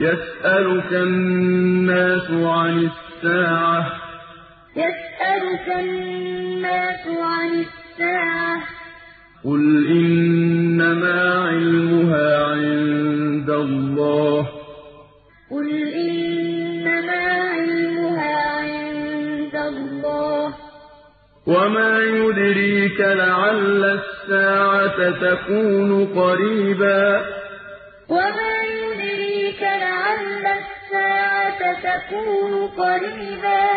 يَسْأَلُكَ النَّاسُ عَنِ السَّاعَةِ ۖ. قُلْ إِنَّمَا عِلْمُهَا عِندَ اللَّهِ ۚ. وَمَا يُدْرِيكَ لَعَلَّ السَّاعَةَ تَكُونُ قَرِيبًا يَسْأَلُكَ النَّاسُ عَنِ السَّاعَةِ ۖ قُلْ إِنَّمَا عِلْمُهَا عِندَ اللَّهِ ۚ. وَمَا يُدْرِيكَ لَعَلَّ السَّاعَةَ تَكُونُ قَرِيبًا.